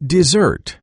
Dessert.